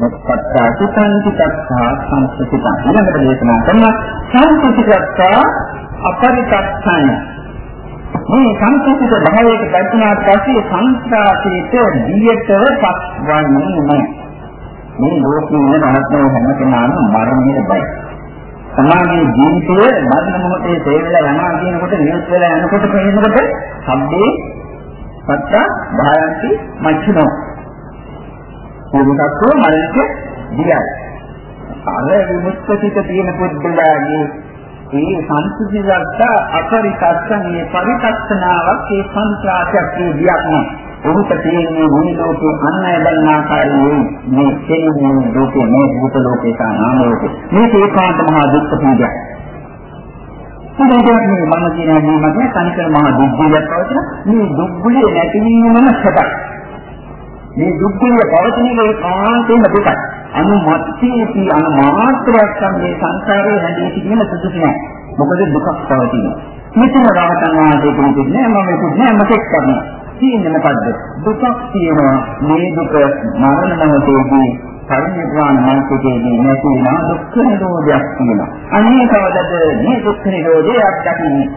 මුක්ඛත්තා සුඛංචිතත්තා සංස්කෘතිකා ඊළඟට දේශනා කරන සංස්කෘතිකත්තා අපරිතත්සන මේ සංස්කෘතික භාවයට පැතුනාට පස්සේ සංස්කාරයට දියට පත්වන්නේ නැහැ මේ ලෝකයේ නරත්නෝ හැම කෙනාම මරණයට බයයි සමාජයේ ජීවිතයේ මරණ මොහොතේ තේරෙලා යනවා කියනකොට නිරුත් වෙලා යනකොට පේනකොට සම්බේ සත්‍ය භායන්ති මච්චනෝ මොකක්ද මරණයට දියයි. අර විමුක්තිත තියෙන පුද්ගලයාගේ ඒ සංසිද්ධියට අපරිකස්සනේ පරිකස්සනාවක් ඒ සංස්කාරයක් දියක් නෑ. ඔහුට තියෙන්නේ මුනි ලෝකේ අන් අය බලන ආකාරයේ මේ තේරුම් ලෝකේ මේ භූත ලෝකේ සහ නාම ලෝකේ මේක ඒකාන්ත මහා දුක්ඛ පීඩයක්. ඉතින් මේ මම කියන මේ මත තනිකර මහා දුක්ඛයක් පවතින මේ දුක්ඛය නැතිවීමම සැපයි. මේ දුක්ඛය පවතින එක කාන්තේම දුකයි. අනුමත්තේති අනුමාත්‍රයක් මේ සංසාරයේ හැදී සිටින සුදුසු නැහැ. මොකද දුකක් පවතින. මෙතන රහතන් වහන්සේ කියන්නේ මම මේක නෑ මතක් කරනවා. තියෙන්නේ මොකද්ද? දුකක් තියෙනවා. මේ දුක මරණ මොහොතේදී පරිණිරවාණ මාර්ගයේදී නැති වෙන දුක්ඛ නිරෝධයක් තියෙනවා. අනේ කවදද මේ දුක්ඛ නිරෝධය අත්දකින්නේ?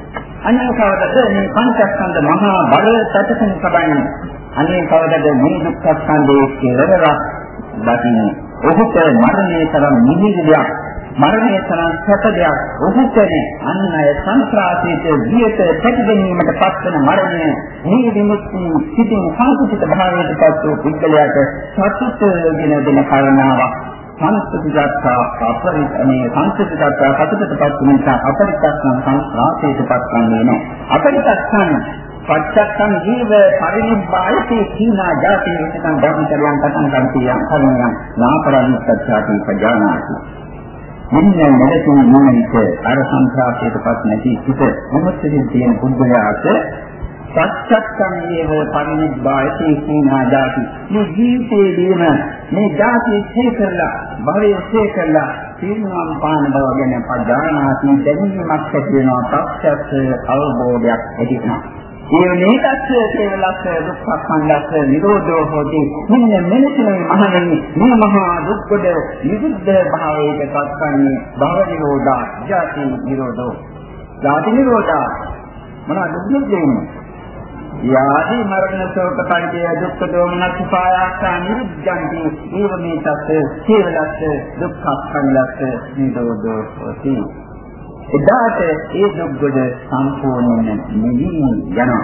අනේ කවදද මේ පංචස්කන්ධ මහා බල සැතසෙන සබන්නේ? අනේ කවදද මේ දුක්ඛ ස්කන්ධයේ කෙලවරක් දකින්නේ? ඔහුට මරණය තරම් නිවිදයක් මරණය තරම් සැප දෙයක් ඔහුට අන් අය සංස්කාරයට වියට ප්‍රතිදෙනීමට පත්වන මරණය මේ විමුක්ති සිටින් සංකුචිත භාවයට පත් වූ පුද්ගලයාට සතුට දෙන දෙන කාරණාවක් සංස්කෘතිගත අපරිණේ සංස්කෘතිගත කටකටපත් වූ නිසා අපරිත්‍යාසන සංස්කාරයටපත් වන්නේ නැහැ අපරිත්‍යාසන පච්චත්තං ජීව පරිනිබ්බායති කීනා ජාති විසකම් ධර්මචර්යයන් පටන් ගන්න කියන කරුණයන් නාපරණිස්සත්‍යාති පජානාති. මෙන්න මෙලෙසින් නුවණිත අර සංඛාසයටපත් නැති සිට මොහොතකින් තියෙන පුද්ගලයාට සත්‍යක්ඛමයේව පරිනිබ්බායති කීනා ජාති. මේ ජීවිතයේදීම මේ ජාතිය ඡේ කරලා භවය ඡේ කරලා තීර්ණම් පාන බව ගැන පදානාති දැනීමක් ඇති වෙනවා. ප්‍රත්‍යක්ෂ අවබෝධයක් ඇති වෙනවා. ඒ මේකත් කේවලස්ස දුක්ඛ සංගස්ස නිරෝධෝ හොති මෙන්න මෙලෙසම මහණෙනි මේ මහා දුක්ඛද නිරුද්ධ භාවයට පත්වන්නේ භව නිරෝධා ජාති නිරෝධෝ ජාති නිරෝධා මොනවද දුක්ඛදේන්නේ යාදි මරණ ශෝක පරිදේ දුක්ඛ දෝමනස් පායාසා නිරුද්ධන්ති ඒව මේ තත් කේවලස්ස දුක්ඛ සංගස්ස නිරෝධෝ හොති එදාට ඒ දුක්ගොඩ සම්පූර්ණයෙන් නිවි යනවා.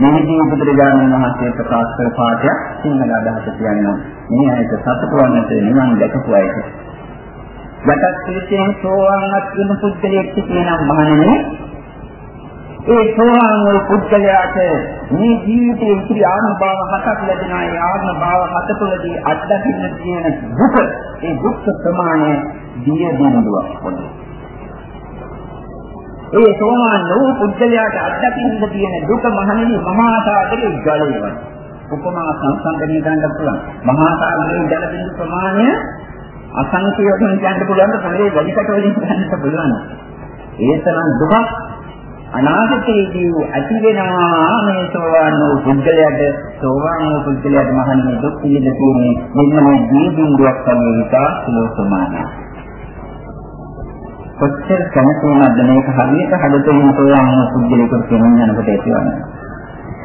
මෙහිදී බුදුරජාණන් වහන්සේ ප්‍රකාශ කළ පාඩයක් සිංහල අදහස කියනවා. මේ ඇයිද සතුට වන්නට නිවන් දැකපු අයට. යටත් පිළිසෙන් සෝවාන්වත් වෙන පුද්ගලයෙක් කියනම් මහණෙනි ඒ සෝවාන් වූ පුද්ගලයාට මේ ජීවිතයේ ඉතිරි ආත්ම භාව හතක් ලැබෙනා ඒ ආත්ම භාව හත තුළදී අත්දකින්න තියෙන දුක ඒ දුක් ප්‍රමාණය දිය දිනුවක් වගේ. ඒ සෝවාන් වූ පුද්ගලයාට අත්දකින්න තියෙන දුක මහණෙනි මහා සාගරයේ ජලය වගේ. උපමා සංසන්දනය ගන්න පුළුවන්. මහා සාගරයේ ජල බිඳු ප්‍රමාණය අසංඛ්‍ය වශයෙන් කියන්න පුළුවන් පොළේ වැඩිකට වලින් කියන්න පුළුවන්. ඒ තරම් දුක අනාගතයේදී ඇති වෙනවා මේ සෝවාන් වූ පුද්ගලයාට සෝවාන් වූ පුද්ගලයාට මහණෙනි දුක් පිළිද තියෙන්නේ මෙන්න මේ දී බිඳුවක් තමයි විකාශ සුලෝසමානයි. කොච්චර කැමතිවද මේක හරියට හදතේ සෝවාන් පුද්ගලයෙකුට කියන්න යනකොට ඇතිවන්නේ.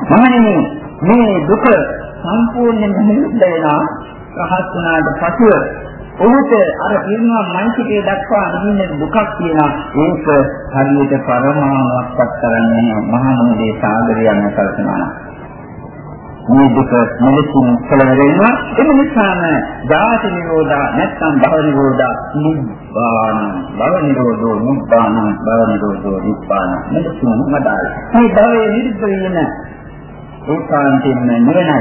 මහණෙනි මේ දුක සම්පූර්ණයෙන්ම නිරුද්ධ වෙනවා රහත් වුණාට පසුව ඔහුට අර පිරිනවා මනසිකේ දක්වා නිදින්න දුකක් තියෙනවා. ඒක හරියට පරමාණුවක්වත් කරන්නේ මහා මොහොතේ සාගරයන් කල්පනා මේ දුක මෙලෙසින් කෙලවර වෙනවා. ඒ නිසාම ධාතු නිරෝධා නැත්නම් භව නිරෝධා නිබ්බාන. භව නිරෝධෝ නිබ්බාන. භව නිරෝධෝ නිබ්බාන. මෙලෙසින් මදායි. මේ භවයේ නිරුද්ධ වෙන ඒකාන්තයෙන්ම නිවනයි.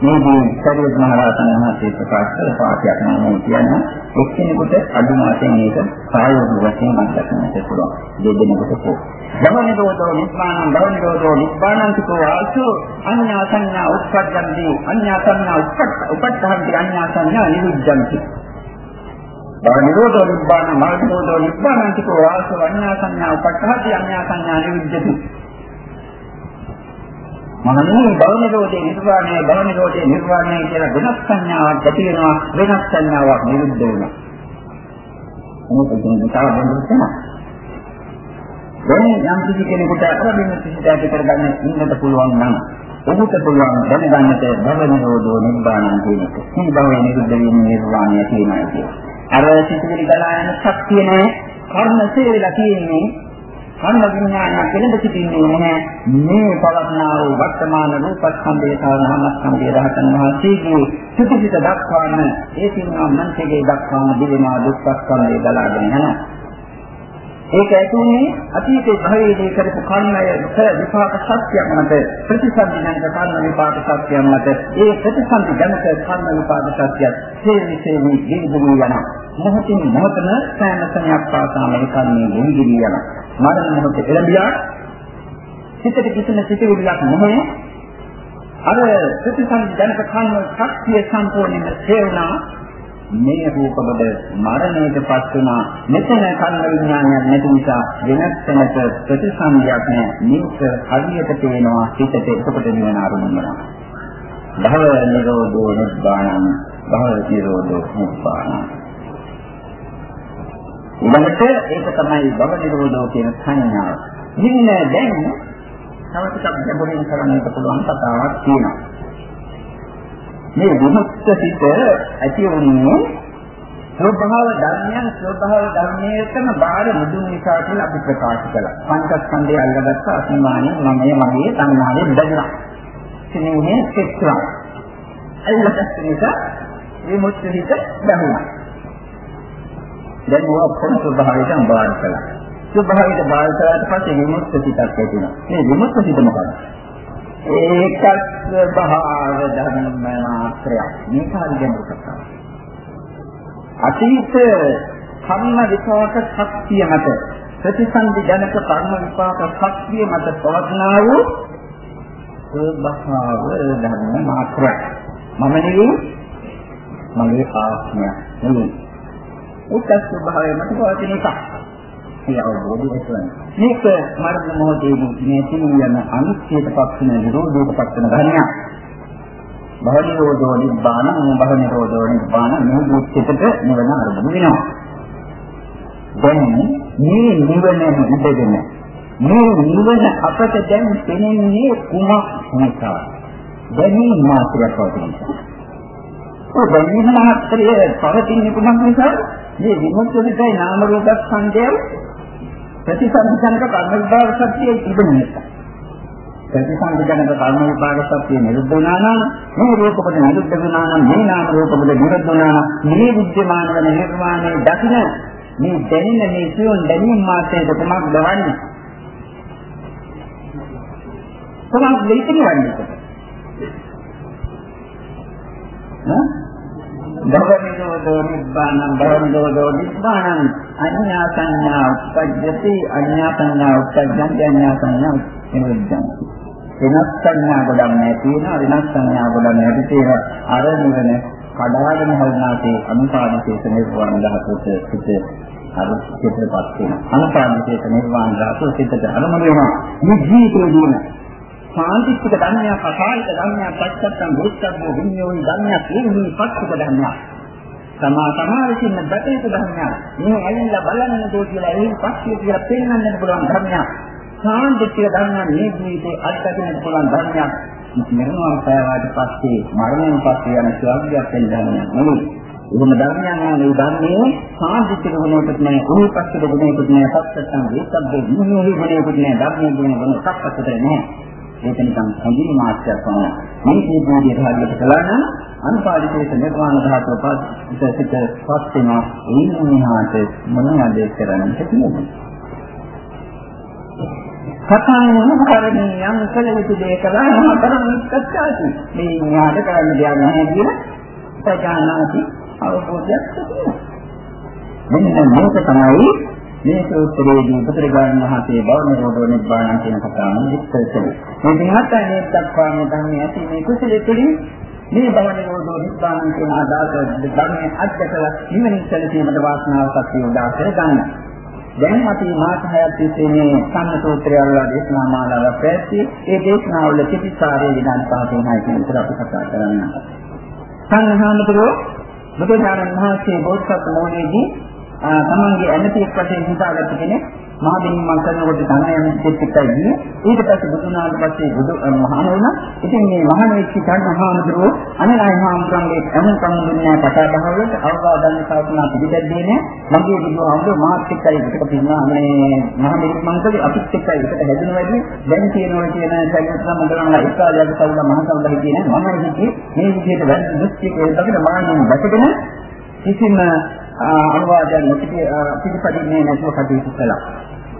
මේදී සරියුත් මහ රහතන් වහන්සේ ප්‍රකාශ කළ පාඨයක් නම් කියන්නේ එක්කෙනෙකුට අදුම වශයෙන් මේක සායෝගික වශයෙන් මතකන්නට පුළුවන්. දෙදෙනෙකුට පො. ධමනිරෝධෝ නිබ්බානං ධමනිරෝධෝ නිබ්බානං කෝ ආසු. අඤ්ඤා සංඥා උත්පද්දන්ති අඤ්ඤා සංඥා උත්පත් උපත්තහන්ති අඤ්ඤා සංඥා නිරුද්ධන්ති. ධමනිරෝධෝ නිබ්බානං මාර්ගෝධෝ නිබ්බානං කෝ ආසු. අඤ්ඤා සංඥා උපත්තහන්ති අඤ්ඤා සංඥා නිරුද්ධති. මහණෙනි භව නිරෝධේ නිර්වාණය භව නිරෝධේ නිර්වාණය කියලා වෙනස් සංඥාවක් ඇති වෙනවා වෙනස් සංඥාවක් නිරුද්ධ වෙනවා. මොකද මේ තව බඳුන් තමයි. දැන් යම් කිසි කෙනෙකුට අරබින සිට ඇති කරගන්න ඉන්නට පුළුවන් නම් ඔහුට පුළුවන් දැනගන්නට භව නිරෝධෝ නිබ්බානං කියන එක. මේ භවය නිරුද්ධ වෙන නිර්වාණය කියනවා කියන්නේ. අර සිතුවිලි ගලා යන ශක්තිය නෑ කර්ම සේවලා තියෙන්නේ කර්ම විඥානය කෙලෙද සිටින්නේ නැහැ. මේ පවත්නා වූ වර්තමාන රූපස්කන්ධය සහ නාමස්කන්ධය රහතන් වහන්සේගේ සුතිසිත දක්වාම ඒ සිනා මනසේ දක්වාම දිවෙනා දුක්ඛස්කන්ධය ගලාගෙන යනවා. ඒක ඇතුනේ අතීතේ භවයේදී කරපු කර්මය විපාක සත්‍යයක් මත ප්‍රතිසන්දිනක කර්ම විපාක සත්‍යයක් මත. ඒ ප්‍රතිසන්දි ජනක කර්ම විපාක සත්‍යයක් හේවිසේවි ගිනිදුණු යන. මොහොතින් මොහොතන සෑම සමයක් පාසාම ඒ කර්මයේ ගිනිගිනි යන. මරණ මොහොතේ එළඹියා. සිතට කිසිම සිතුවිල්ලක් නැහැ අර ප්‍රතිසන්දි ජනක කර්ම ශක්තිය සම්පූර්ණයෙන්ම තේරුණා. මේ රූපබද මරණයට පත් වුණා. මෙතන කර්ම විඥානයක් නැති නිසා වෙනස් තැනක ප්‍රතිසන්දියක් නැහැ. මේක හරියට පේනවා හිතට. එතකොට නිවන අරමුණ වෙනවා. භව නිරෝධෝ නිබ්බාණං. භව නිරෝධෝ නිබ්බාණං. ඊළඟට ඒක තමයි භව නිරෝධෝ කියන සංඥාව. මෙන්න දැන් තව ටිකක් ගැඹුරින් කරන්නට පුළුවන් කතාවක් තියෙනවා. මේ විමුක්ත සිත ඇති වුණේ ස්වභාව ධර්මයන් ස්වභාව ධර්මයේතම බාහිර මුදුන් නිසා කියලා අපි ප්‍රකාශ කළා. පංචස්කන්ධය අල්ලගත්ත අසීමානිය මමයේ මගේ සංඥාවේ බැඳුනා. සිනෙහේ සිත්‍රා. අල්ලගත්ත නිසා විමුක්ත සිත බැඳුනා. දැන් මොකක් කොහොමද ස්වභාවයට බාහිර කළා. ස්වභාවයට බාහිර කළාට පස්සේ විමුක්ත සිතක් ඇති වෙනවා. මේ විමුක්ත සිත මොකක්ද? ඒකත් භාව ධර්ම මාත්‍රයක්. මේක හරියම කතාවක්. අතීත කර්ම විපාක ශක්තිය මත ප්‍රතිසන්දි ජනක කර්ම විපාක ශක්තිය මත පවත්නා වූ ස්වභාව ධර්ම මාත්‍රයක්. මම නෙවෙයි මගේ ආත්මය නෙවෙයි. ඒක ස්වභාවය මත පවතින එකක්. ඒ අවබෝධය ඇතිවන. මේක මරණ මොහොතේදී මේ සියයන අනිත්‍යයට පත්වන නිරෝධයට පත්වන ධර්මයක්. භවනිරෝධෝ නිබ්බාන භවනිරෝධෝ නිබ්බාන මේ දුක්ඛිතට නිවන අරමුණු වෙනවා. දැන් මේ නිවන ඉඳගෙන මේ නිවන අපට දැන් පෙනෙන්නේ කුමක් නිසා? දැනීම මාත්‍රයක් වශයෙන්. ඔය දැනීම මාත්‍රය පවතින කුමක් නිසා? මේ විමුක්තියයි නාම රූප සංදේය ප්‍රතිසංජනක කර්ම විභාග සත්‍යයේ තිබෙන නිසා. ප්‍රතිසංජනක කර්ම විභාග සත්‍යය නිරුද්ධ වුණා නම් මේ රූපපද නිරුද්ධ වුණා නම් මේ නාම රූපපද නිරුද්ධ වුණා නම් මේ විද්‍යමාන වන නිර්වාණය දකින මේ දැනෙන මේ සියොන් දැනීම මාත්‍රයේ කොමක් දවන්නේ. කොමක් දෙයිතන්නේ ඈ භවනිරෝධෝ නිබ්බානං භවනිරෝධෝ නිබ්බානං අඤ්ඤා සංඥා උප්පජ්ජති අඤ්ඤා සංඥා උප්පජ්ජන්ති අඤ්ඤා සංඥා නිරුද්ධං වෙනස් සංඥා ගොඩක් නැති වෙන වෙනස් සංඥා ගොඩක් නැති තියෙන අර නිවන කඩාගෙන හරිනාසේ අනුපාදිතේස නිර්වාණ ධාතුවේ සිට අර සිටපත් වෙන අනුපාදිතේස නිර්වාණ ධාතුවේ සිටට අරමුණ වෙනවා මේ ජීවිතේදීන සාන්තිත්‍ක ධර්මයක් අසාරික ධර්මයක් පච්චත්තම් භූතත්ව විඤ්ඤෝණි ධර්මයක් කියන්නේ පච්චක ධර්මයක්. සමා සමා විසින් බටේක ධර්මයක්. මේ ඇවිල්ලා බලන්න දෝ කියලා ඒ පස්සිය කියලා පෙන්වන්නත් පුළුවන් ධර්මයක්. සාන්තිත්‍ක ධර්මයක් මේ ජීවිතේ අත්දකින්න පුළුවන් ධර්මයක්. මරණයන් පෑවාට පස්සේ මරණයන් පස්සේ යන ස්වර්ගයක් වෙන ධර්මයක් නෙවෙයි. එහෙම ධර්මයන් නම් ඒ ධර්මයේ සාන්තිත්‍ක ගුණයකට නෑ, උපපස්සික ගුණයකට නෑ, පච්චත්තම් භූතත්ව විඤ්ඤෝණි ගුණයකට නෑ, ධර්මයේ ගුණ ගුණ සක්පතේ නෑ. ඒක නිකන් හැඟීම් මාත්‍රයක් වුණා. මේ කීපෝදී හරියට කළා නම් අනුපාදිතේස නිර්වාණ ධාතුව පස්සිත පස් වෙනවා. ඒ නිහාට මොනවද කරන්න තියෙන්නේ? කතාවෙන් කරන්නේ යම් කල යුතු දේ කළා කරන කච්චාසි. මේ ඥාට කරන්න දෙයක් නැහැ කියලා සජානාති අවබෝධයක් තියෙනවා. මෙන්න මේක තමයි මේ සූත්‍රයේදී බුදුරජාණන් වහන්සේ බව නිරෝධ නිබ්බාන කියන කතාව විස්තර කළේ. මේ දිහත් අනේ දක්වා මේ ධර්මයේ ඇති මේ කුසලයේ තුලින් මේ බව නිරෝධ නිබ්බාන කියන අදහස ධර්මයේ අත්‍යකල නිවනින් සැලසීමට වාසනාව සත්‍ය උදා කර ගන්න. දැන් අපි මාස 6ක් තිස්සේ මේ සම්මතෝත්‍රය වල දේශනා මාලාවක් පැවැත්වී ඒ දේශනාවල ප්‍රතිසාරයේ විනාඩි 5 වෙනයි කියන එක අපි කතා කරන්න. සංඝාමතරෝ බුදුරජාණන් වහන්සේ බෝසත් මොහොතේදී තමන්ගේ ඇමති එක් වශයෙන් හිතාගත්ත කෙනෙක් මහා දෙවියන් මං කරනකොට තමයි යන්නේ දෙත් එකයි ගියේ. ඊට පස්සේ බුදුනාට පස්සේ බුදු මහාන වුණා. ඉතින් මේ මහාන වෙච්ච කර්මහාමුදුරුවෝ අනිලායි හාමුදුරන්ගේ අනුන් කමුදුන්නේ කතා බහවලට අවවාදන්න කල්පනා පිළිදැද්දේ නෑ. මගේ බුදුහාමුදුරුවෝ මාත් එක්කයි එකට පින්නා මේ මහා දෙවියන් මං කරේ අපිත් එක්කයි එකට හැදෙන වැඩි දැන් කියනවා කියන සැලසුම් සම්බන්ධව ඉස්කාලයක සවුල මහා සම්බන්ධ කියන මම හිතේ මේ විදිහට වැඩි දෘෂ්ටියක ඒකට මානෙන් දැකගෙන කිසිම අනුවාදයක් පිළිපදින්නේ නැතුව කටයුතු කළා.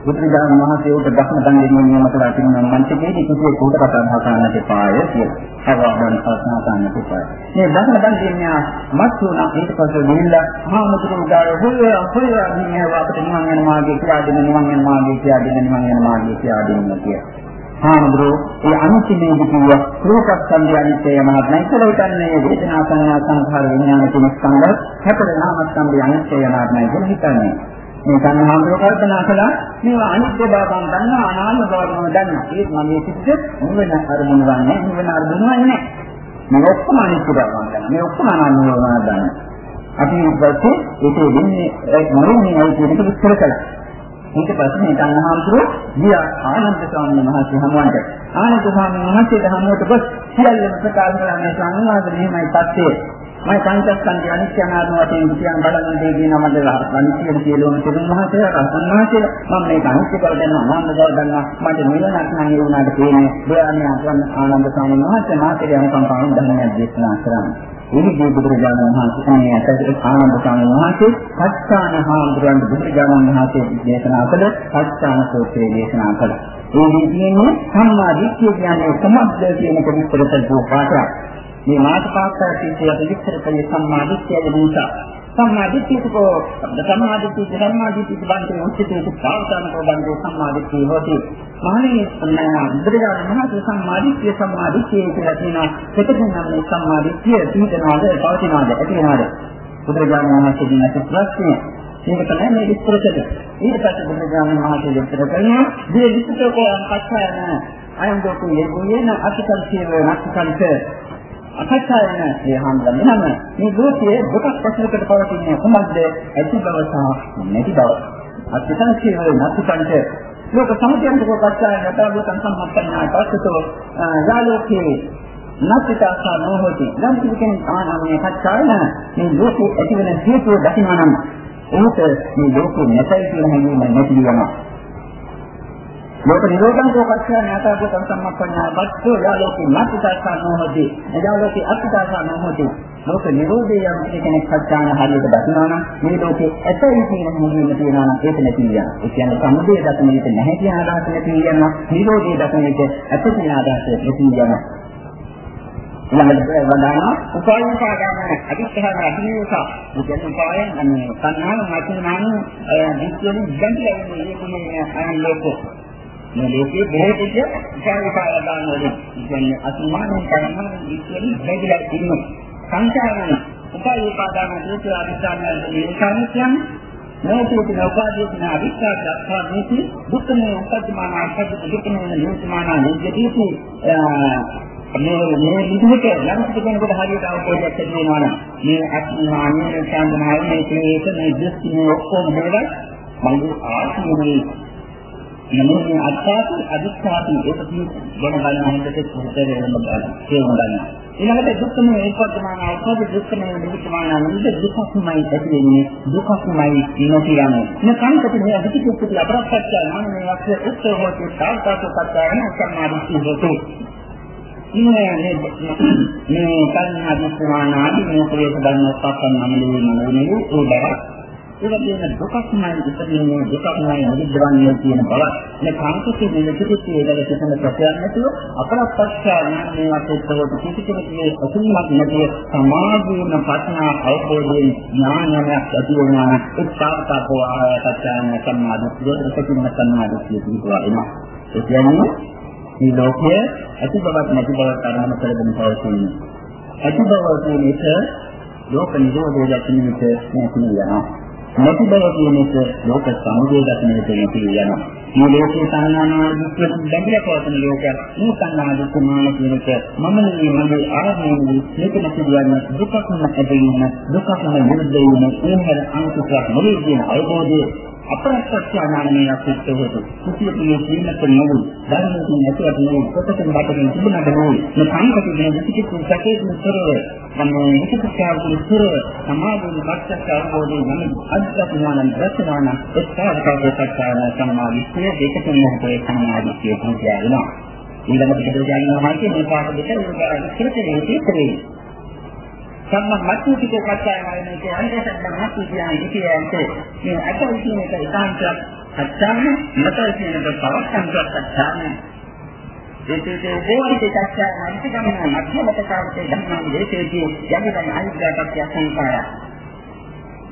බුදුරජාණන් වහන්සේ උට දක්න දන් දෙන්නේ මතලා තිබුණා මන්ත්‍රකේදී කිසියෙ කොට කතා බහ කරන්නට එපාය කියලා. අවවාදන් සාසනා කරන්නට එපාය. මේ දක්න දන් දෙන්නේ මත් වුණා ඊට පස්සේ ගිහිල්ලා මහා මුතුරු උදාර හොය හොය මේ අපිට නිවන් යන මාර්ගය කියලා දෙන්න නිවන් යන මාර්ගය කියලා දෙන්න නිවන් යන මාර්ගය කියලා දෙන්න කියලා. හාමුදුරුවෝ ඒ අනිත්‍යමේදී කිව්ව රූපස්කන්ධය අනිත්‍යය මහත්මයි කියලා හිතන්නේ වේදනා සංඥා සංඛාර විඥාන කියන ස්කන්ධ හැපර නාමස්කන්ධය අනිත්‍යය මහත්මයි කියලා හිතන්නේ. මේ සංහාමුදුර කල්පනා කළා මේවා අනිත්‍ය බව මම දන්නවා අනාත්ම බව මම දන්නවා. ඒත් මම මේ සිද්ද නිවන අරමුණ ගන්නෑ නිවන අරමුණ වන්නේ මේ ඔක්කොම අනිත්‍ය බව මම දන්නවා. මේ ඔක්කොම අනාත්ම බව මම දන්නවා. අපි ඊපස්සේ ඒකේ දෙන්නේ මොරින්නේ අයි කියන එක විස්තර කළා. ඊට පස්සේ මේ සංහාමුදුර ගියා. ආනන්ද ස්වාමීන් වහන්සේ හමුවන්ට. ආනන්ද ස්වාමීන් වහන්සේට හමුවට ගොස් සියල්ලම ප්‍රකාශ කළා මේ සංවාද මෙහිමයි තත්ත්වය මම පංචස්කන්ධය අනිත්‍ය අනාත්ම වශයෙන් කියන බලන දේ කියන මම අනිත්‍ය කියලාම තේරුම් මහතේ රහතන් වහන්සේ මම මේක අනිත්‍ය කර දෙනවා අනාත්ම බව දන්නවා මට නිවනක් නම් ඒ වුණාට තේන්නේ බොයානේ ආනන්ද ස්වාමීන් වහන්සේ මාතේ යනකම් පාන ධර්මයක් දේශනා කරන්නේ. එනිදී බුදුරජාණන් වහන්සේ මේ ඇතට ආනන්ද ස්වාමීන් වහන්සේ පස්ථාන හාමුදුරන් බුදුරජාණන් වහන්සේ දේශනා කළ පස්ථාන සූත්‍රය දේශනා කළා. ඒ විදිහේ සම්මා දිට්ඨිය කියන්නේ සමබ්ද කියන කෙනෙක් කරපු පාඩයක්. මේ මාතපාක්ෂා සිද්ධිය විස්තර කළේ සම්මාදිට්ඨිය නිසා. සම්මාදිට්ඨියකෝ සම්මාදිට්ඨිය සම්මාදිට්ඨිය බන්දේ උච්චිතේ සාවධානකෝ බන්දේ සම්මාදිට්ඨිය හොති. මහණේ බුදුරජාණන් වහන්සේ සම්මාදිට්ඨිය සම්මාදිට්ඨිය කියලා කියනවා. පිටින් නම් මේ සම්මාදිට්ඨිය තීතනවාද පවතිනවාද ඇතිවෙනවාද? බුදුරජාණන් වහන්සේ දිනක ප්‍රශ්නය මේක තමයි මේ විස්තර කළේ. ඊට පස්සේ බුදුරජාණන් වහන්සේ විස්තර කළා මේ විස්තර කොහොම කච්චායන අයම් දෝකු යෙගුයේන අතිකල් කියන නැතිකල්ක අකච්ඡායන මේ හම්බෙන්නම මේ දෝෂයේ දෙකක් වශයෙන් පවතින්නේ කොහොමද? ඇති බව සහ නැති බව. අත්‍යන්තයේ නැතිකන්ට ලෝක සමුදයන්ට කොච්චායන නැතබුතන් සම්මතනා පස්සතෝ යාලෝකේ නැතිතාසා නොහොති. නම් කිසිකෙන් ආනන්නේ කච්චායන මේ ලෝකයේ ඇතිවන හේතුව දකිනවා නම් එහුට මේ ලෝකෙ නැතයි කියන හැඟීම නැති වෙනවා. ලෝක නිරෝධං කෝපච්චය ඥාතව සම්සම්මප්පඤ්ඤා බස්සෝ යාලෝකේ මාත්‍රිකාසනෝ හොති එයාලෝකේ අත්‍රිකාසනෝ හොති ලෝක නිරෝධය යම් කෙනෙක් සත්‍යාන හරියට දකිනවා නම් මේ ලෝකේ ඇතයි කියන හැඟීම තියෙනවා නම් ඒක නැති වෙනවා. ඒ කියන්නේ සමුදය දකින විට නැහැ කියන අදහස නැති වෙනවා. නිරෝධය දකින විට ඇත කියන අදහස නැති වෙනවා. ළඟට වදාන උපායෝපා ගන්න අදිස්ථාන අදිනේසා මුකෙන් උපායන් අනේ සංහාන මාතුනාන දිස්වලින් ගන්තිලා ඉන්නේ මේ අයන් ලෝකෝ. මේ ලෝකයේ බොහෝ දෙයක් විචාරකාර දානවලින් කියන්නේ අසමාන කරන ඉස්සෙල්ලි බෙදලා ඉන්න සංසාරන උපාය උපාදාන දීතු අධිෂ්ඨාන නිසානියන් මේකේ උපාදීන අධිෂ්ඨාන දක්වා මේක දුක්ඛනේ උපද්දමාන අසද්ද දුක්ඛනේ නියුත්මාන නිජදීති මේ මේ විදිහට යම් කෙනෙකුට හරියට අවබෝධයක් ඇති වෙනවා නම් මේ අත්මානිය සම්මානය මේ ක්ලේශ මේ දෘෂ්ටි මේ ඔක්කොම හේවත් මගේ ආත්මයේ නමුත් මේ අත්පාති අදිස්ථාති ඒක ගැන බලන හිතේ කොහොමද වෙනම බලන්න තේරුම් ගන්න. ඊළඟට දුක්ඛමය උපද්දමාන අවබෝධ දුක්ඛමය නිවිතමාන නිවිත දුක්ඛමයි ඇති වෙන්නේ දුක්ඛමයි නොකියන්නේ. මේ කාන්තට මේ අධිකුත් අපරප්පච්ච නාම මේ වක්ෂ උත්තර හොති සාල්කාසු කතායන සම්මාදිස්සු හොතු. ඉන්නේ මේ මේ කන්නා දිස්මාන ආදී මේ ප්‍රේත ධර්ම සම්පන්න නම් නෙවෙයි නෝ නේ ඒ බව ඒක කියන දුකක්මයි ඉතිරින්නේ දුකක්මයි නිරුද්ධවන්නේ කියන බව. මේ කාන්තිකේ නිරුද්ධිතේ වල කිසිම ප්‍රශ්නයක් නැතුව අපරප්පස්සා මේ වශයෙන් කිසි කෙනෙකුගේ අසුන්මක් නැතිව සමාධියන පටනා අවබෝධයෙන් ඥානයක් ඇති වෙනවා. උත්සාහතාවෝ ආයතයන් සම්මාදිතේ ප්‍රතිකින්න සම්මාදිතේ කියනවා එනවා. ඒ කියන්නේ මේ ලෝකයේ ඇති බවක් නැති බවක් අරමුණු කරගෙන පවතින. ඇති බව කියන එක ලෝක නිරෝධය දකින්න විට නැති වෙනවා. නැති බව කියන එක ලෝක සමුදය දකින්නට තියෙනවා. මේ ලෝකේ සංඥාන දුක් බැඳලා පවතින ලෝකයක්. මේ සංඥා දුක් මාන කියන එක මම නෙවෙයි මගේ ආත්මය මේක නැති කියන්නේ දුකක්ම ඇතිවෙන දුකක්ම විරුද්ධ වෙන ඒ හැර අනුසුඛයක් නෙවෙයි කියන අවබෝධය අපරාප්‍රත්‍යානාමයේ අසුත්තවද කුසියතුනේ සීනත නෙවෙයි ධර්මයෙන් නැතුවට නෙවෙයි කොටසෙන් බටකින් තිබුණාට නෙවෙයි මේ සංකතියේ විචිකිච්ඡ සැකේ මුතරව මේ විචිකිච්ඡාවකින් තුර සමාධියේ පක්ෂක අවබෝධයෙන් නම් අද්දක්මාන රචනාන එක්කාරකව සත්‍යන සමාධිය දෙකකින් මොහොතේ සමාධිය කියනවා ඊළඟට පිටු යනවා කියන්නේ මේ පාඩ දෙක ඉස්සරට ඉතිරේ සම්ම මතු පිට කච්චාය වයින් කිය අන්තසද්ද මතු කියන්නේ කියන්නේ මේ අතල් කියන එක ඒකාන්තයක් අච්චාම මතල් කියන එක පවස්සන්තයක් අච්චාම ඒකේ දෙවිද කච්චාය අන්තිකම මධ්‍යමත කාර්යයේ ධර්ම දේශේදී යන්නේ අනිත්‍යයක් සංකාරය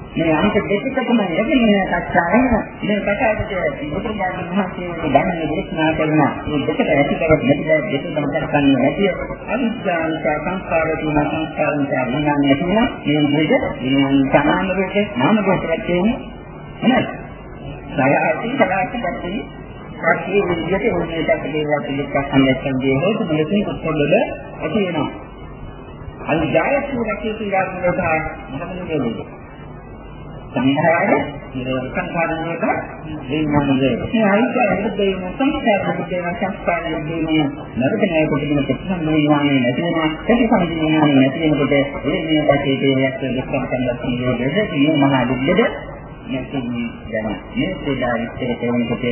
මේ අනිත් දෙකකටම යෙදෙන්නේ කච්චායෙන් මේ කතාවට බුදුරජාණන් වහන්සේ ධර්මයේ දේශනා කරන මේ දෙකට ඇති බව නැති බව දෙක තමයි කරන්නේ නැතිව අනිත්‍යංක සංස්කාර තුන සංස්කාරයන් විඥානය තුන මේ විදිහට විඥාන සමාන රූපේ නාම රූපයක් තියෙන්නේ නේද? සායති සායති ගැටි කාටි විදිහට ඕනේ දෙයක් දේවල් පිළිගන්න සම්බන්ධයෙන් හේතු මෙලෙසින් උත්තරවල ඇති වෙනවා. අනිත් ජායතු රැකී කියලා කියනවා මොනවද කියන්නේ? සංඛාරය නිරෝධ සංඛාරණයක විඥානයේ මේ අයිතිය දෙන්න සංඛාරය දෙන්න සංස්කාරය දෙන්න නරක නෑ කොටින ප්‍රශ්න මොනවානේ නැති වෙනවා ඒක සම්පූර්ණයෙන් නැති වෙනකොට ඒ මේ පැත්තේ දෙයක් දෙකක් කරලා තියෙන්නේ මේ මහා දුක්ද නැති යන මේ පොඩා විස්තර කරනකොට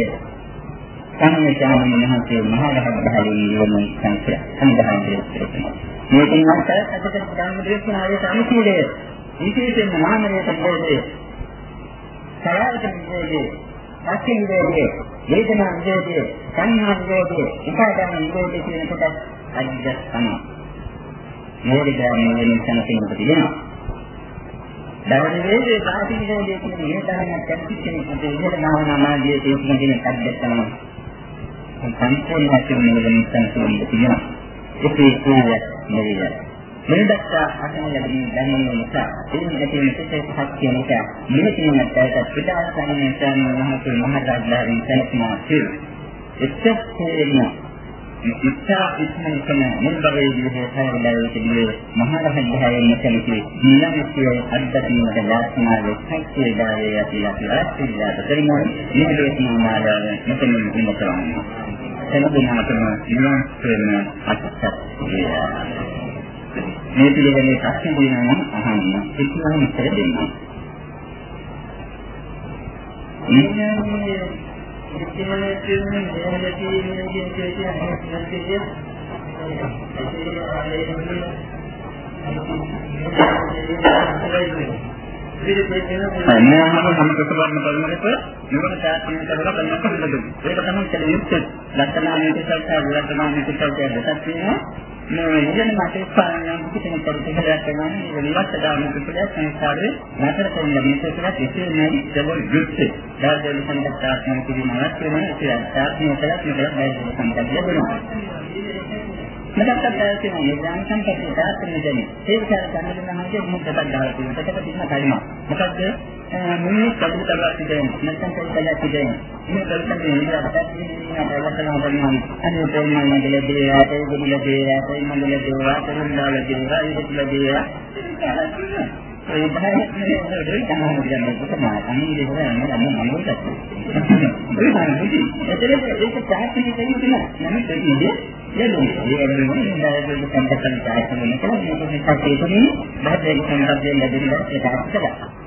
සම්මේෂාමන මහත්මේ මහා රහත් භාවයේ වන සංඛ්‍යා සම්දාහයේ විස්තර කරනවා මේකෙන් අර්ථය අදට ධර්ම දේශනාවේ සම්පූර්ණයේ විශේෂයෙන්ම නාමයේ සම්බෝධයේ සලආයත නිරෝධේ, අක්ඛ නිරෝධේ, වේදනා නිරෝධේ, සංඥා නිරෝධේ, උපාදාන නිරෝධේ කියන කොට අනිද්ද තමයි. මොකද මේ සංසිඳන තියෙනවා. දවන වේදේ සාති නිරෝධේ කියන මේ ධර්මයක් කැපිච්චෙන අපේ ඉහළ නාමනාමාදී තේරුම් ගැනීම කද්දක් තමයි. සම්පූර්ණ වශයෙන් මෙලෙසින් සංසිඳන තියෙනවා. ඒකේ කියන්නේ නෙවෙයි. මේ දක්වා අසන ලැබෙන දැනුම නිසා එයින් ඇති වෙන සිතේ සත්‍ය නිසා මේ කියනකට පිටාසන්න නිසා මහත් මහරජාණන් සැලකුණා කියලා. එක්කේන ඉස්සා ඉස්මන් කන මුල්බරේදී හේතවලයි තිබේ මහරහත් භාවයෙන් කලකේ නිලමිතේ අද්දකීමට ලාස්නාවේ සත්‍ය දායේ යටි යටි රාත්‍රියට දෙන්නේ මේ දේශනා මාලාව මෙතනින් ඉන්න කරන්නේ. එනදුනාටම නිවන් වෙන අත්‍යත් වේවා. මේ පිළිවෙලේ ප්‍රශ්න දෙනවා නම් අහන්න කිසිම උත්තර දෙන්න. ඉන්නේ ඉතිමනේ කියන්නේ මෙහෙම කියන්නේ කියන කියන්නේ මේ හැම හැම ප්‍රතිපන්න කරනකොට නිවන තාක්ෂණය කරලා බලන්න පුළුවන්. ඒක තමයි කලින් යුක්ත. ලක්ෂණානේ තිසල්තා විලක්ෂණානේ තිසල්තා දෙකක් තියෙනවා. මේ ඉගෙන මත ස්ථානයන් කිසිම පරිසරයක් කරනවා නේ විවස්ස දාන පිටුලක් සංස්කාරේ නැතර කරන මේකලා කිසිම නැති දෙවල් යුක්තේ දාර්ශනික සංකල්පයක් කිරීම අවශ්‍ය වෙන ඒ ආත්මීය කලක් මෙතන බැහැ සංකල්පය වෙනවා මතක් කරගන්න තියෙනවා. මේ ඥාන සංකල්පය දාර්ශනික දෙන්නේ ඒ විචාර කරන නම් හිතේ මුද්දක් දාලා තියෙනවා. ඒකට තියෙන කලිමා මොකද්ද? මේ කබු කරලා තිබෙනවා නැත්නම් කල්පලා තිබෙනවා මේ කල්පන්නේ ඉඳලා තියෙන අවස්ථාවක් තමයි අනේ තේමයි මන්දල දේවා ඒ ගුරුල දේවා ඒ මන්දල දේවා තරුණාල දේවා ඉරිකුල දේවා ඒ බාහිර මේ තමයි කියන්නේ. කොහොමද අනිත් දේ හොයන්නේ නම් මම හිතන්නේ. ඒකේ ඒක තාක්ෂණික දෙයක් නෑ නමුත් ඒක ඉන්නේ ලැබුණේ ඒ වගේම ඉන්දරේ සංකල්පන තාක්ෂණික මේක මේක කටේතුනේ බාහිර සංකල්පයෙන් ලැබෙන දේ ඒක